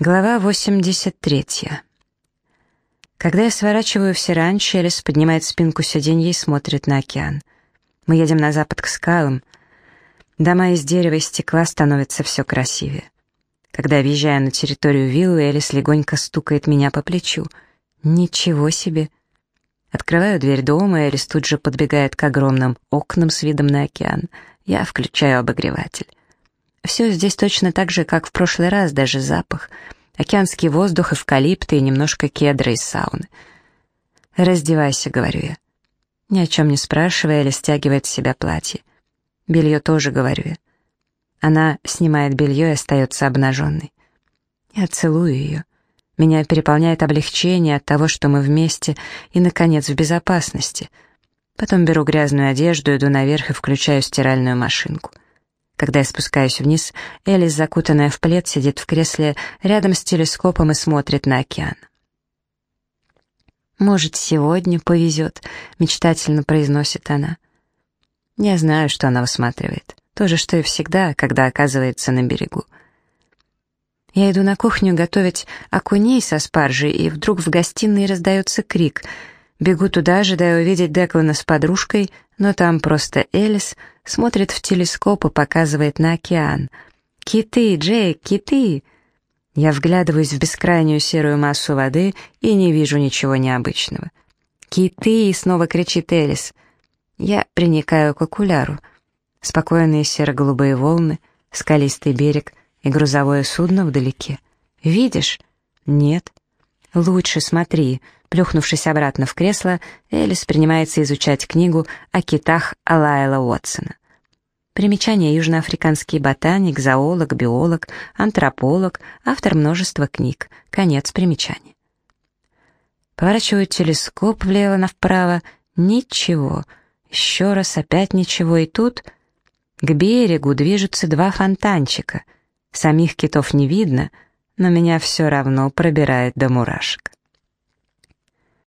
Глава 83. Когда я сворачиваю в Сиранчо, Элис поднимает спинку сиденья и смотрит на океан. Мы едем на запад к скалам. Дома из дерева и стекла становятся все красивее. Когда въезжаю на территорию виллы, Элис легонько стукает меня по плечу. Ничего себе! Открываю дверь дома, и Элис тут же подбегает к огромным окнам с видом на океан. Я включаю обогреватель. Все здесь точно так же, как в прошлый раз, даже запах. Океанский воздух, эвкалипты и немножко кедра из сауны. «Раздевайся», — говорю я. Ни о чем не спрашивая, или стягивает с себя платье. Белье тоже, говорю я. Она снимает белье и остается обнаженной. Я целую ее. Меня переполняет облегчение от того, что мы вместе и, наконец, в безопасности. Потом беру грязную одежду, иду наверх и включаю стиральную машинку. Когда я спускаюсь вниз, Элис, закутанная в плед, сидит в кресле рядом с телескопом и смотрит на океан. «Может, сегодня повезет», — мечтательно произносит она. Я знаю, что она высматривает. То же, что и всегда, когда оказывается на берегу. Я иду на кухню готовить окуней со спаржей, и вдруг в гостиной раздается крик — Бегу туда, ожидая увидеть Деклана с подружкой, но там просто Элис смотрит в телескоп и показывает на океан. «Киты, Джейк, киты!» Я вглядываюсь в бескрайнюю серую массу воды и не вижу ничего необычного. «Киты!» — снова кричит Элис. Я приникаю к окуляру. Спокойные серо-голубые волны, скалистый берег и грузовое судно вдалеке. «Видишь?» «Нет». «Лучше смотри», Плюхнувшись обратно в кресло, Элис принимается изучать книгу о китах Алайла Уотсона. Примечание южноафриканский ботаник, зоолог, биолог, антрополог, автор множества книг. Конец примечания. Поворачиваю телескоп влево-вправо. Ничего. Еще раз опять ничего. И тут к берегу движутся два фонтанчика. Самих китов не видно, но меня все равно пробирает до мурашек.